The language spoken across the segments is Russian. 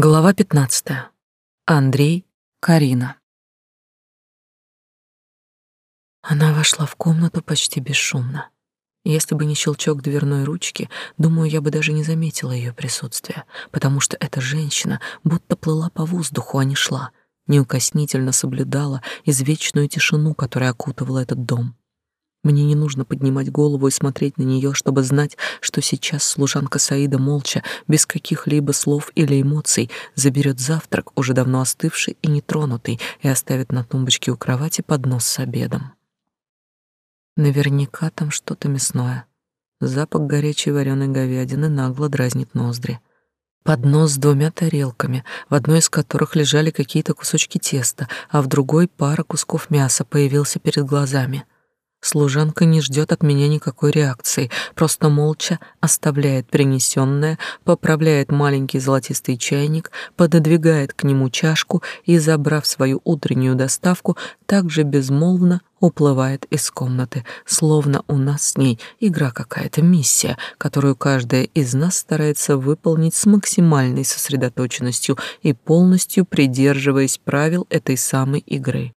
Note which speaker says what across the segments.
Speaker 1: Глава 15. Андрей, Карина. Она вошла в комнату почти бесшумно. Если бы не щелчок дверной ручки, думаю, я бы даже не заметила ее присутствия, потому что эта женщина будто плыла по воздуху, а не шла, неукоснительно соблюдала извечную тишину, которая окутывала этот дом. Мне не нужно поднимать голову и смотреть на нее, чтобы знать, что сейчас служанка Саида молча, без каких-либо слов или эмоций, заберет завтрак, уже давно остывший и нетронутый, и оставит на тумбочке у кровати поднос с обедом. Наверняка там что-то мясное. Запах горячей вареной говядины нагло дразнит ноздри. Поднос с двумя тарелками, в одной из которых лежали какие-то кусочки теста, а в другой пара кусков мяса появился перед глазами — Служанка не ждет от меня никакой реакции, просто молча оставляет принесенное, поправляет маленький золотистый чайник, пододвигает к нему чашку и, забрав свою утреннюю доставку, также безмолвно уплывает из комнаты, словно у нас с ней игра какая-то миссия, которую каждая из нас старается выполнить с максимальной сосредоточенностью и полностью придерживаясь правил этой самой игры.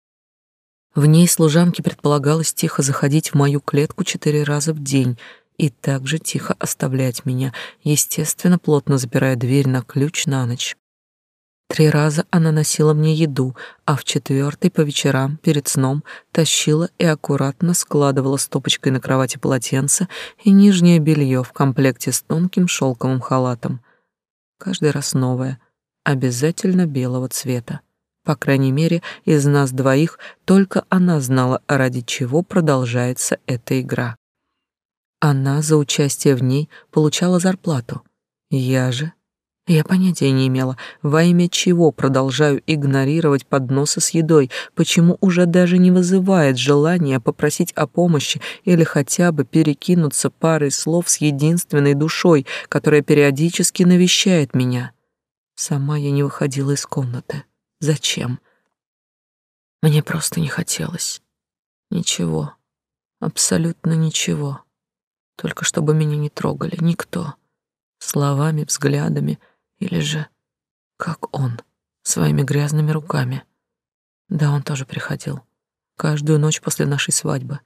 Speaker 1: В ней служанке предполагалось тихо заходить в мою клетку четыре раза в день и также тихо оставлять меня, естественно, плотно запирая дверь на ключ на ночь. Три раза она носила мне еду, а в четвертый по вечерам перед сном тащила и аккуратно складывала стопочкой на кровати полотенце и нижнее белье в комплекте с тонким шелковым халатом. Каждый раз новое, обязательно белого цвета. По крайней мере, из нас двоих только она знала, ради чего продолжается эта игра. Она за участие в ней получала зарплату. Я же... Я понятия не имела, во имя чего продолжаю игнорировать подносы с едой, почему уже даже не вызывает желания попросить о помощи или хотя бы перекинуться парой слов с единственной душой, которая периодически навещает меня. Сама я не выходила из комнаты. Зачем? Мне просто не хотелось. Ничего. Абсолютно ничего. Только чтобы меня не трогали никто. Словами, взглядами или же, как он, своими грязными руками. Да, он тоже приходил. Каждую ночь после нашей свадьбы.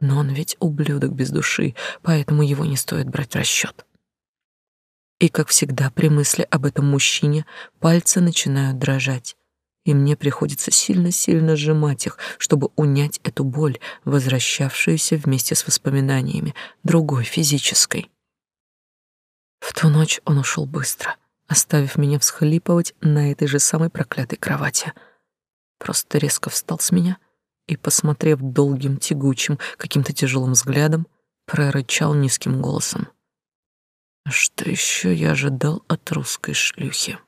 Speaker 1: Но он ведь ублюдок без души, поэтому его не стоит брать в расчет. И, как всегда, при мысли об этом мужчине пальцы начинают дрожать и мне приходится сильно-сильно сжимать их, чтобы унять эту боль, возвращавшуюся вместе с воспоминаниями, другой, физической. В ту ночь он ушел быстро, оставив меня всхлипывать на этой же самой проклятой кровати. Просто резко встал с меня и, посмотрев долгим, тягучим, каким-то тяжелым взглядом, прорычал низким голосом. Что еще я ожидал от русской шлюхи?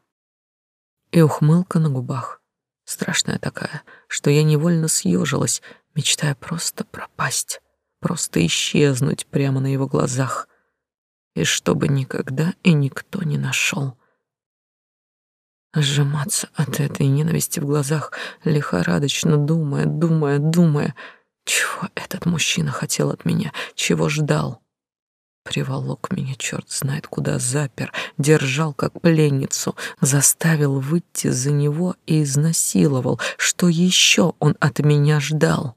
Speaker 1: И ухмылка на губах страшная такая, что я невольно съежилась, мечтая просто пропасть, просто исчезнуть прямо на его глазах, и чтобы никогда и никто не нашел. Сжиматься от этой ненависти в глазах, лихорадочно думая, думая, думая, чего этот мужчина хотел от меня, чего ждал. Приволок меня черт знает куда, запер, держал как пленницу, заставил выйти за него и изнасиловал. Что еще он от меня ждал?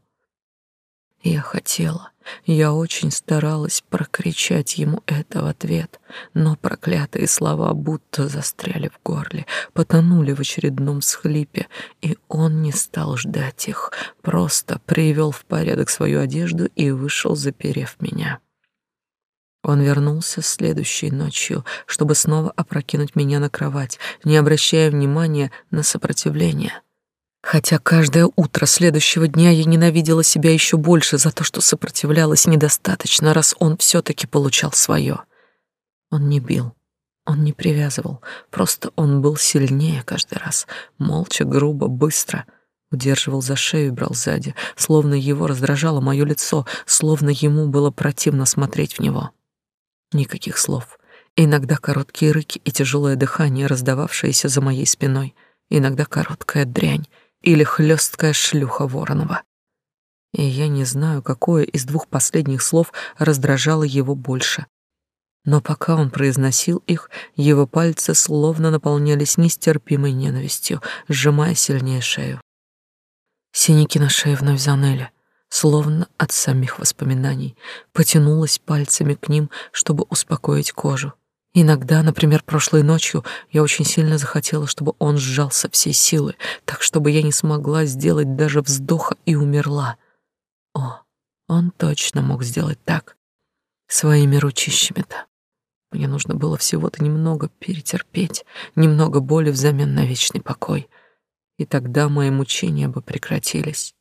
Speaker 1: Я хотела, я очень старалась прокричать ему это в ответ, но проклятые слова будто застряли в горле, потонули в очередном схлипе, и он не стал ждать их, просто привел в порядок свою одежду и вышел, заперев меня. Он вернулся следующей ночью, чтобы снова опрокинуть меня на кровать, не обращая внимания на сопротивление. Хотя каждое утро следующего дня я ненавидела себя еще больше за то, что сопротивлялась недостаточно, раз он все-таки получал свое. Он не бил, он не привязывал, просто он был сильнее каждый раз, молча, грубо, быстро — удерживал за шею и брал сзади, словно его раздражало мое лицо, словно ему было противно смотреть в него. Никаких слов. Иногда короткие рыки и тяжелое дыхание, раздававшееся за моей спиной. Иногда короткая дрянь или хлесткая шлюха Воронова. И я не знаю, какое из двух последних слов раздражало его больше. Но пока он произносил их, его пальцы словно наполнялись нестерпимой ненавистью, сжимая сильнее шею. Синяки на шее вновь заныли, словно от самих воспоминаний, потянулась пальцами к ним, чтобы успокоить кожу. Иногда, например, прошлой ночью, я очень сильно захотела, чтобы он сжался всей силы, так чтобы я не смогла сделать даже вздоха и умерла. О, он точно мог сделать так, своими ручищами-то. Мне нужно было всего-то немного перетерпеть, немного боли взамен на вечный покой, и тогда мои мучения бы прекратились.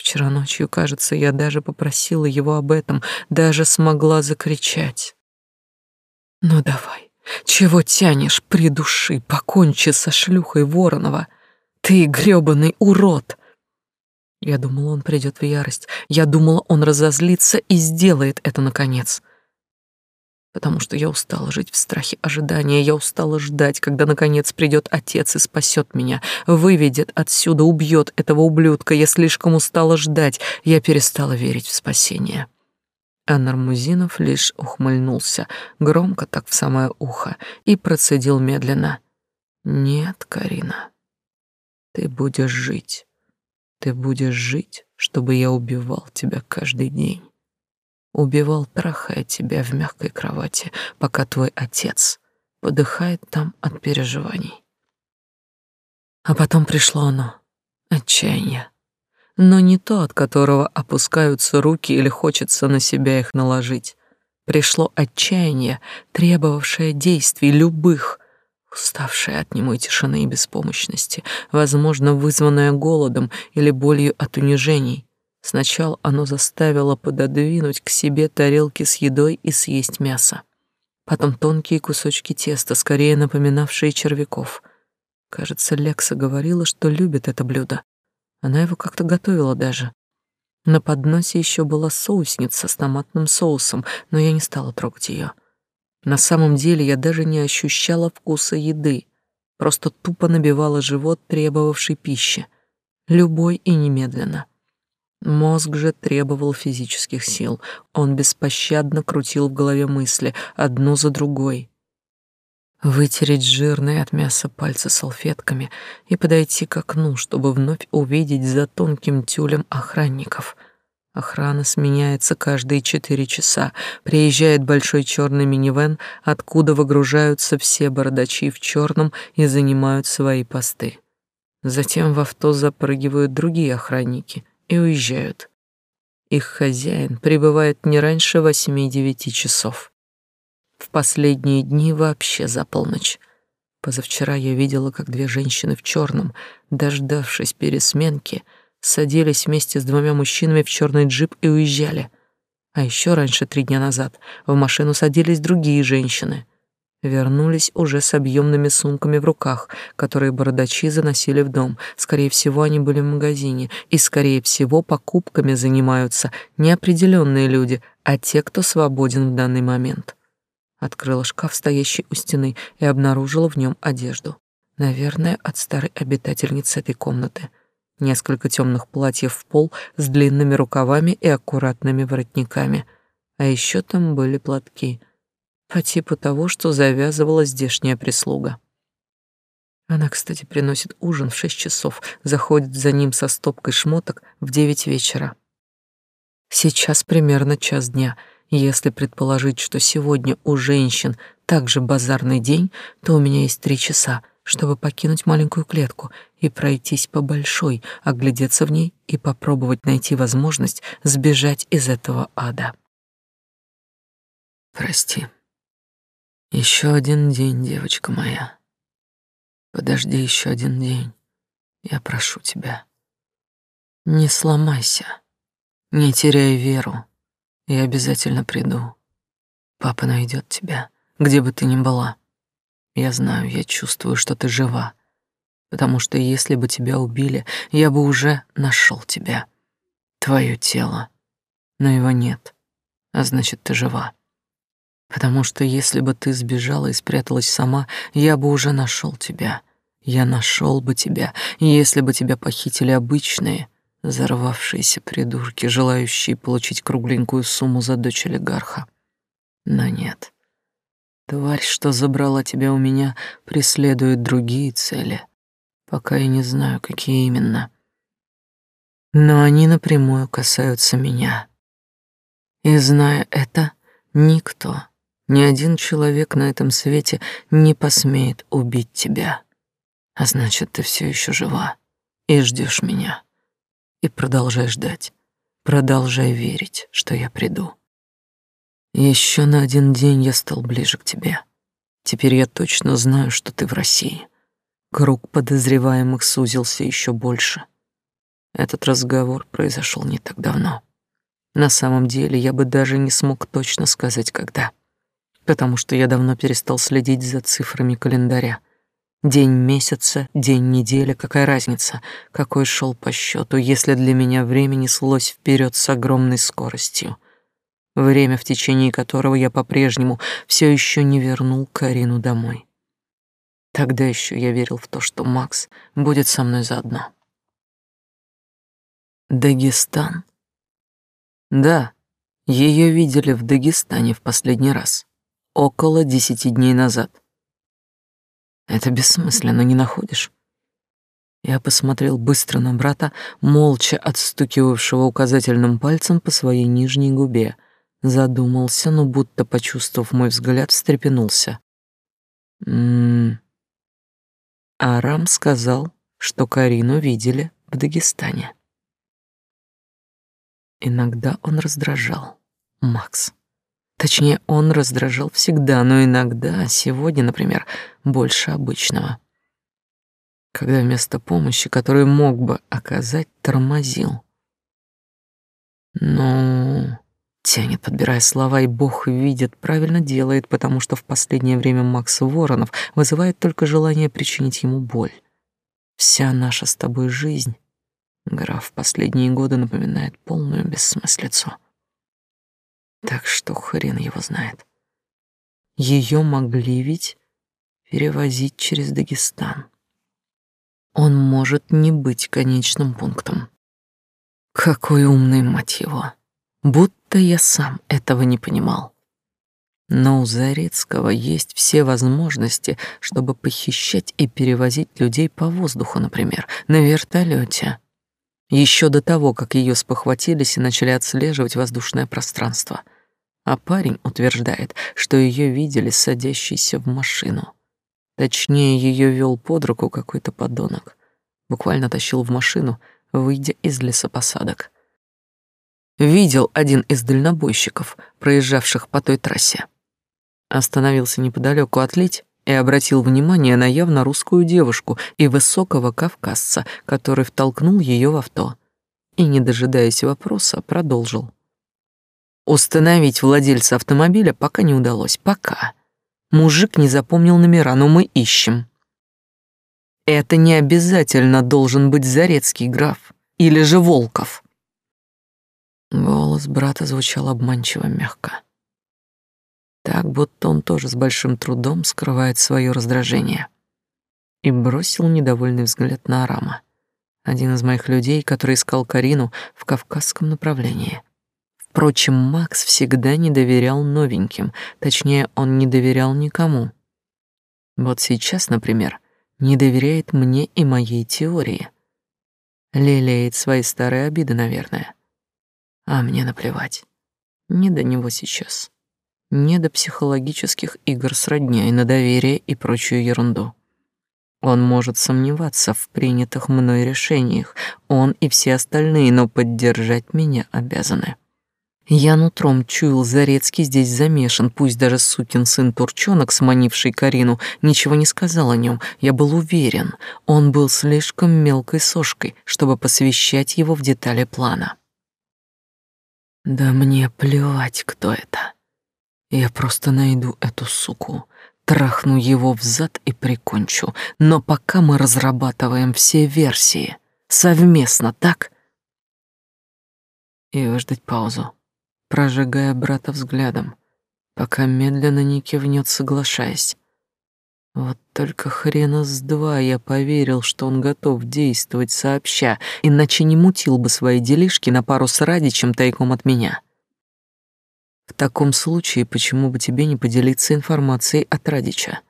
Speaker 1: Вчера ночью, кажется, я даже попросила его об этом, даже смогла закричать. «Ну давай, чего тянешь, придуши, покончи со шлюхой Воронова. Ты грёбаный урод!» Я думала, он придет в ярость. Я думала, он разозлится и сделает это наконец. Потому что я устала жить в страхе ожидания. Я устала ждать, когда наконец придет отец и спасет меня, выведет отсюда, убьет этого ублюдка. Я слишком устала ждать. Я перестала верить в спасение. А Нармузинов лишь ухмыльнулся, громко так в самое ухо, и процедил медленно. «Нет, Карина, ты будешь жить. Ты будешь жить, чтобы я убивал тебя каждый день. Убивал, трахая тебя в мягкой кровати, пока твой отец подыхает там от переживаний». А потом пришло оно, отчаяние но не то, от которого опускаются руки или хочется на себя их наложить. Пришло отчаяние, требовавшее действий любых, уставшее от немой тишины и беспомощности, возможно, вызванное голодом или болью от унижений. Сначала оно заставило пододвинуть к себе тарелки с едой и съесть мясо. Потом тонкие кусочки теста, скорее напоминавшие червяков. Кажется, Лекса говорила, что любит это блюдо. Она его как-то готовила даже. На подносе еще была соусница с томатным соусом, но я не стала трогать ее. На самом деле я даже не ощущала вкуса еды, просто тупо набивала живот, требовавший пищи, любой и немедленно. Мозг же требовал физических сил. Он беспощадно крутил в голове мысли, одну за другой вытереть жирные от мяса пальцы салфетками и подойти к окну, чтобы вновь увидеть за тонким тюлем охранников. Охрана сменяется каждые четыре часа. Приезжает большой черный минивэн, откуда выгружаются все бородачи в черном и занимают свои посты. Затем в авто запрыгивают другие охранники и уезжают. Их хозяин прибывает не раньше восьми-девяти часов. В последние дни вообще за полночь. Позавчера я видела, как две женщины в черном, дождавшись пересменки, садились вместе с двумя мужчинами в черный джип и уезжали. А еще раньше, три дня назад, в машину садились другие женщины. Вернулись уже с объемными сумками в руках, которые бородачи заносили в дом. Скорее всего, они были в магазине, и, скорее всего, покупками занимаются не определенные люди, а те, кто свободен в данный момент. Открыла шкаф, стоящий у стены, и обнаружила в нем одежду. Наверное, от старой обитательницы этой комнаты. Несколько темных платьев в пол с длинными рукавами и аккуратными воротниками. А еще там были платки. По типу того, что завязывала здешняя прислуга. Она, кстати, приносит ужин в шесть часов, заходит за ним со стопкой шмоток в девять вечера. Сейчас примерно час дня — если предположить, что сегодня у женщин также базарный день, то у меня есть три часа, чтобы покинуть маленькую клетку и пройтись по большой, оглядеться в ней и попробовать найти возможность сбежать из этого ада. Прости. Еще один день, девочка моя. Подожди еще один день. Я прошу тебя. Не сломайся. Не теряй веру. Я обязательно приду. Папа найдет тебя, где бы ты ни была. Я знаю, я чувствую, что ты жива. Потому что если бы тебя убили, я бы уже нашел тебя. Твое тело. Но его нет. А значит, ты жива. Потому что если бы ты сбежала и спряталась сама, я бы уже нашел тебя. Я нашел бы тебя, если бы тебя похитили обычные, Зарвавшиеся придурки, желающие получить кругленькую сумму за дочь олигарха. Но нет, Тварь, что забрала тебя у меня, преследует другие цели. Пока я не знаю, какие именно. Но они напрямую касаются меня. И зная это, никто, ни один человек на этом свете не посмеет убить тебя. А значит, ты все еще жива и ждешь меня. И продолжай ждать. Продолжай верить, что я приду. Еще на один день я стал ближе к тебе. Теперь я точно знаю, что ты в России. Круг подозреваемых сузился еще больше. Этот разговор произошел не так давно. На самом деле, я бы даже не смог точно сказать, когда. Потому что я давно перестал следить за цифрами календаря. День месяца, день недели, какая разница, какой шел по счету, если для меня время неслось вперед с огромной скоростью — время, в течение которого я по-прежнему все еще не вернул Карину домой. Тогда еще я верил в то, что Макс будет со мной заодно. Дагестан. Да, ее видели в Дагестане в последний раз, около десяти дней назад. Это бессмысленно, не находишь? Я посмотрел быстро на брата, молча отстукивавшего указательным пальцем по своей нижней губе — задумался, но будто почувствовав мой взгляд, встрепенулся. М-м. Арам сказал, что Карину видели в Дагестане. Иногда он раздражал Макс. Точнее, он раздражал всегда, но иногда, сегодня, например, больше обычного. Когда вместо помощи, которую мог бы оказать, тормозил. Ну, Тянет, подбирая слова, и Бог видит, правильно делает, потому что в последнее время Макс Воронов вызывает только желание причинить ему боль. Вся наша с тобой жизнь, граф, последние годы напоминает полную бессмыслицу. Так что хрен его знает. Ее могли ведь перевозить через Дагестан. Он может не быть конечным пунктом. Какой умный, мать его будто я сам этого не понимал. Но у Зарецкого есть все возможности, чтобы похищать и перевозить людей по воздуху, например, на вертолете. Еще до того, как ее спохватились и начали отслеживать воздушное пространство. А парень утверждает, что ее видели садящейся в машину. Точнее, ее вел под руку какой-то подонок. Буквально тащил в машину, выйдя из лесопосадок видел один из дальнобойщиков, проезжавших по той трассе. Остановился неподалеку отлить и обратил внимание на явно русскую девушку и высокого кавказца, который втолкнул ее в авто. И, не дожидаясь вопроса, продолжил. Установить владельца автомобиля пока не удалось. Пока. Мужик не запомнил номера, но мы ищем. Это не обязательно должен быть Зарецкий граф или же Волков. Голос брата звучал обманчиво мягко. Так, будто он тоже с большим трудом скрывает свое раздражение. И бросил недовольный взгляд на Арама, один из моих людей, который искал Карину в кавказском направлении. Впрочем, Макс всегда не доверял новеньким, точнее, он не доверял никому. Вот сейчас, например, не доверяет мне и моей теории. Лелеет свои старые обиды, наверное. А мне наплевать. Не до него сейчас. Не до психологических игр с роднёй на доверие и прочую ерунду. Он может сомневаться в принятых мной решениях, он и все остальные, но поддержать меня обязаны. Я нутром чуял, Зарецкий здесь замешан, пусть даже сукин сын Турчонок, сманивший Карину, ничего не сказал о нем. Я был уверен, он был слишком мелкой сошкой, чтобы посвящать его в детали плана. Да мне плевать, кто это. Я просто найду эту суку, трахну его в зад и прикончу. Но пока мы разрабатываем все версии совместно, так? И выждать паузу, прожигая брата взглядом, пока медленно не кивнет, соглашаясь. Вот только хрена с два я поверил, что он готов действовать сообща, иначе не мутил бы свои делишки на пару с Радичем тайком от меня. В таком случае, почему бы тебе не поделиться информацией от Радича?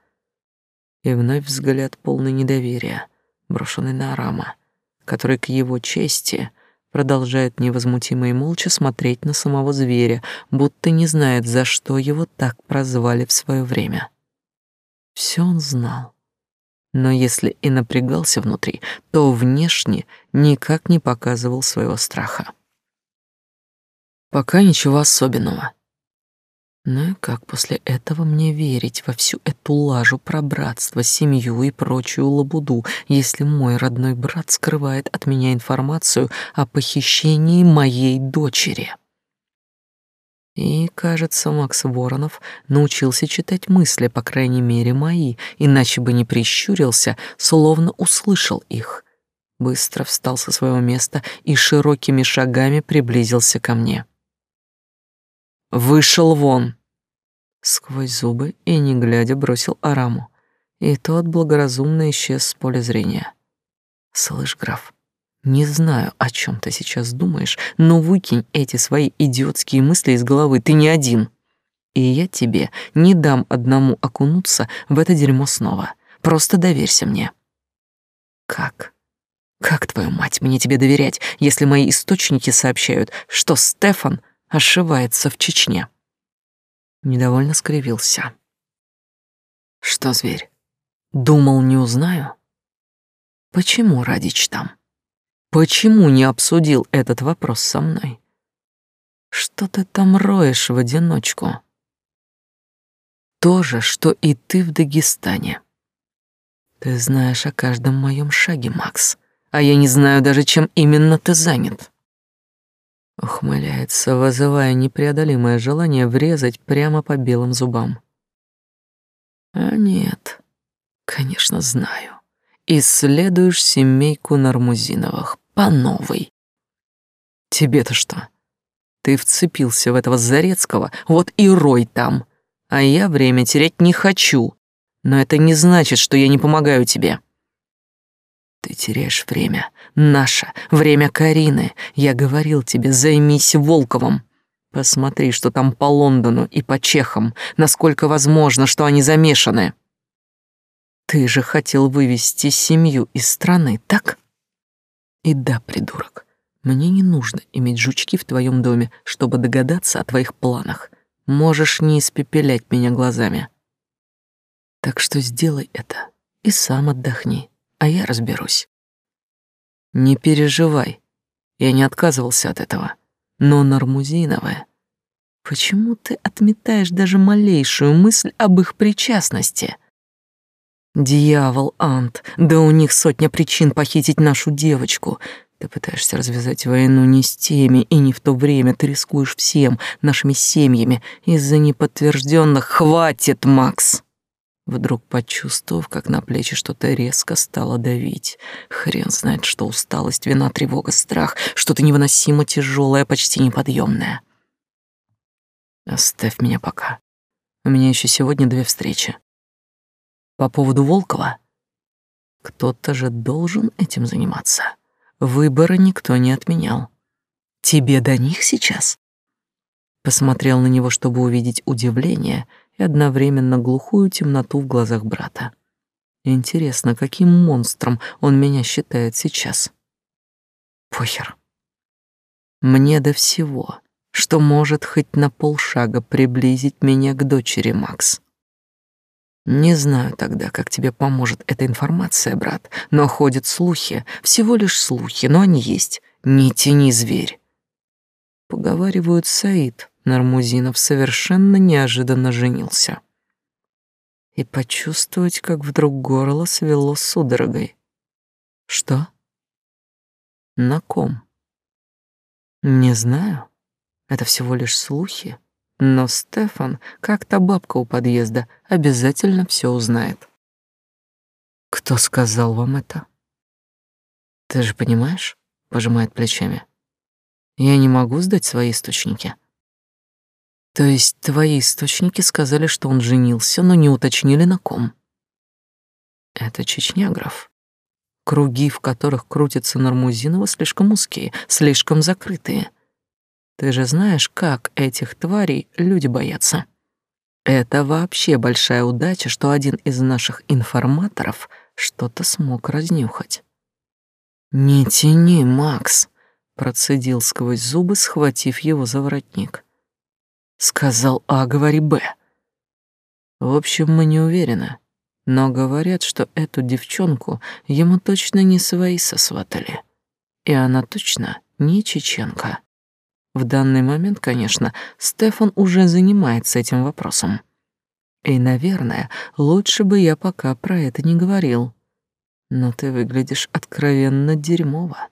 Speaker 1: И вновь взгляд полный недоверия, брошенный на Арама, который к его чести продолжает невозмутимо и молча смотреть на самого зверя, будто не знает, за что его так прозвали в свое время. Все он знал. Но если и напрягался внутри, то внешне никак не показывал своего страха. Пока ничего особенного. Ну и как после этого мне верить во всю эту лажу про братство, семью и прочую лабуду, если мой родной брат скрывает от меня информацию о похищении моей дочери? И, кажется, Макс Воронов научился читать мысли, по крайней мере, мои, иначе бы не прищурился, словно услышал их. Быстро встал со своего места и широкими шагами приблизился ко мне. Вышел вон. Сквозь зубы и не глядя бросил Араму, и тот благоразумно исчез с поля зрения. Слышь, граф, не знаю, о чем ты сейчас думаешь, но выкинь эти свои идиотские мысли из головы, ты не один. И я тебе не дам одному окунуться в это дерьмо снова. Просто доверься мне. Как? Как, твою мать, мне тебе доверять, если мои источники сообщают, что Стефан ошивается в Чечне. Недовольно скривился. Что, зверь, думал, не узнаю? Почему Радич там? Почему не обсудил этот вопрос со мной? Что ты там роешь в одиночку? То же, что и ты в Дагестане. Ты знаешь о каждом моем шаге, Макс, а я не знаю даже, чем именно ты занят. Ухмыляется, вызывая непреодолимое желание врезать прямо по белым зубам. А нет, конечно, знаю. Исследуешь семейку Нармузиновых по новой. Тебе-то что? Ты вцепился в этого Зарецкого, вот и рой там. А я время терять не хочу. Но это не значит, что я не помогаю тебе. Ты теряешь время. Наше. Время Карины. Я говорил тебе, займись Волковым. Посмотри, что там по Лондону и по чехам. Насколько возможно, что они замешаны. Ты же хотел вывести семью из страны, так? И да, придурок, мне не нужно иметь жучки в твоем доме, чтобы догадаться о твоих планах. Можешь не испепелять меня глазами. Так что сделай это и сам отдохни а я разберусь. Не переживай, я не отказывался от этого. Но Нармузиновая, почему ты отметаешь даже малейшую мысль об их причастности? Дьявол, Ант, да у них сотня причин похитить нашу девочку. Ты пытаешься развязать войну не с теми, и не в то время ты рискуешь всем, нашими семьями, из-за неподтвержденных. Хватит, Макс! Вдруг почувствовав, как на плечи что-то резко стало давить. Хрен знает, что усталость, вина, тревога, страх, что-то невыносимо тяжелое, почти неподъемное. Оставь меня пока. У меня еще сегодня две встречи. По поводу Волкова. Кто-то же должен этим заниматься. Выбора никто не отменял. Тебе до них сейчас? Посмотрел на него, чтобы увидеть удивление — и одновременно глухую темноту в глазах брата. Интересно, каким монстром он меня считает сейчас? Похер. Мне до всего, что может хоть на полшага приблизить меня к дочери Макс. Не знаю тогда, как тебе поможет эта информация, брат, но ходят слухи, всего лишь слухи, но они есть. Не тяни, зверь. Поговаривают, Саид Нармузинов совершенно неожиданно женился. И почувствовать, как вдруг горло свело судорогой. Что? На ком? Не знаю. Это всего лишь слухи. Но Стефан, как та бабка у подъезда, обязательно все узнает. Кто сказал вам это? Ты же понимаешь, пожимает плечами. Я не могу сдать свои источники. То есть твои источники сказали, что он женился, но не уточнили на ком? Это Чечня. Круги, в которых крутится Нармузинова, слишком узкие, слишком закрытые. Ты же знаешь, как этих тварей люди боятся. Это вообще большая удача, что один из наших информаторов что-то смог разнюхать. «Не тяни, Макс», — процедил сквозь зубы, схватив его за воротник. «Сказал А, говори Б». В общем, мы не уверены, но говорят, что эту девчонку ему точно не свои сосватали. И она точно не чеченка. В данный момент, конечно, Стефан уже занимается этим вопросом. И, наверное, лучше бы я пока про это не говорил. Но ты выглядишь откровенно дерьмово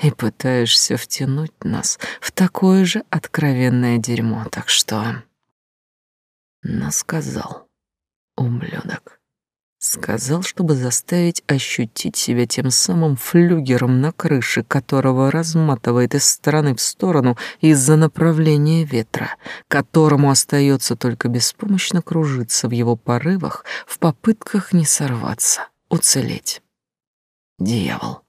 Speaker 1: и пытаешься втянуть нас в такое же откровенное дерьмо, так что... Насказал, ублюдок. Сказал, чтобы заставить ощутить себя тем самым флюгером на крыше, которого разматывает из стороны в сторону из-за направления ветра, которому остается только беспомощно кружиться в его порывах в попытках не сорваться, уцелеть. Дьявол.